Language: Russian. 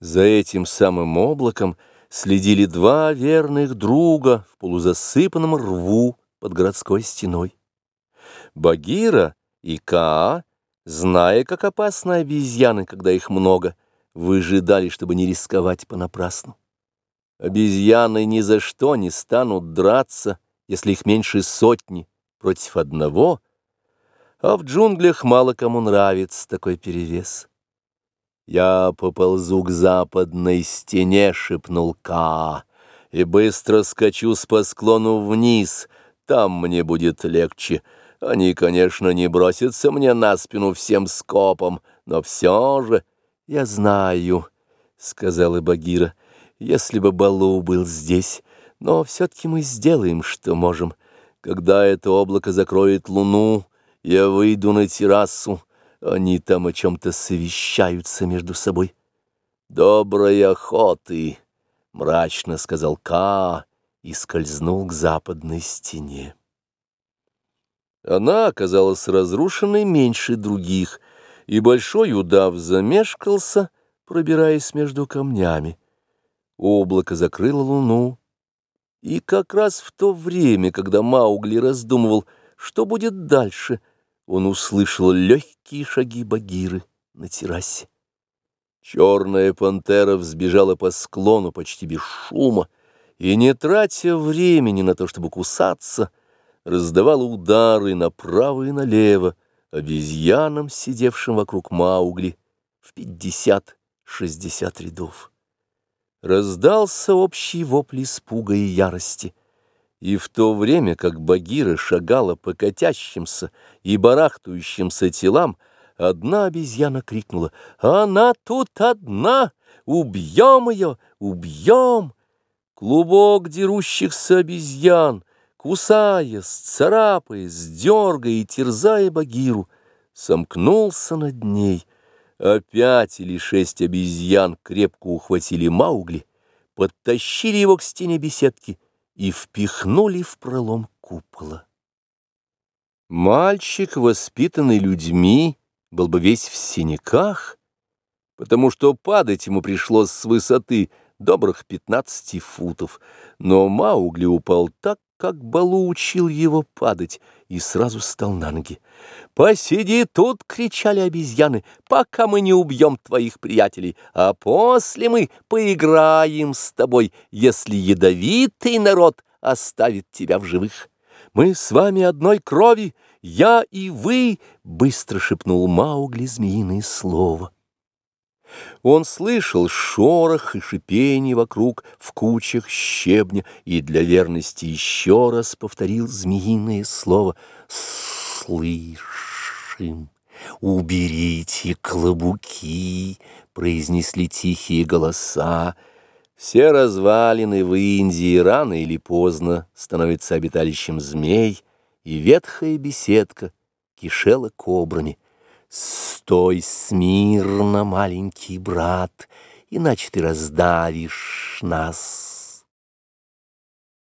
За этим самым облаком следили два верных друга в полузасыпанном рву под городской стеной. Багира и Каа, зная, как опасны обезьяны, когда их много, выжидали, чтобы не рисковать понапрасну. Обезьяны ни за что не станут драться, если их меньше сотни против одного, а в джунглях мало кому нравится такой перевес. «Я поползу к западной стене», — шепнул Ка, — «и быстро скачусь по склону вниз, там мне будет легче». Они, конечно, не бросятся мне на спину всем скопом, но все же... — Я знаю, — сказала Багира, — если бы Балу был здесь, но все-таки мы сделаем, что можем. Когда это облако закроет луну, я выйду на террасу, они там о чем-то совещаются между собой. — Доброй охоты, — мрачно сказал Ка и скользнул к западной стене. Она оказалась разрушенной меньше других, и большой удав замешкался, пробираясь между камнями. Облако закрыло луну, и как раз в то время, когда Маугли раздумывал, что будет дальше, он услышал легкие шаги Багиры на террасе. Черная пантера взбежала по склону почти без шума, и, не тратя времени на то, чтобы кусаться, раздавала удары направо и налево обезьянам, сидевшим вокруг Маугли, в пятьдесят-шестьдесят рядов. Раздался общий вопль испуга и ярости, и в то время, как Багира шагала по катящимся и барахтающимся телам, одна обезьяна крикнула «Она тут одна! Убьем ее! Убьем!» Клубок дерущихся обезьян — кусая, царапая, дергая и терзая Багиру, сомкнулся над ней. Опять или шесть обезьян крепко ухватили Маугли, подтащили его к стене беседки и впихнули в пролом купола. Мальчик, воспитанный людьми, был бы весь в синяках, потому что падать ему пришлось с высоты добрых пятнадцати футов, но Маугли упал так, как Балу учил его падать, и сразу стал на ноги. «Посиди тут!» — кричали обезьяны, «пока мы не убьем твоих приятелей, а после мы поиграем с тобой, если ядовитый народ оставит тебя в живых. Мы с вами одной крови, я и вы!» — быстро шепнул Маугли змеиное слово. Он слышал шорох и шипение вокруг в кучах щебня и для верности еще раз повторил змеиное слово «Слышим! Уберите клобуки!» произнесли тихие голоса. Все развалины в Индии рано или поздно становятся обиталищем змей, и ветхая беседка кишела кобрами. Стой смирно, маленький брат, Иначе ты раздавишь нас.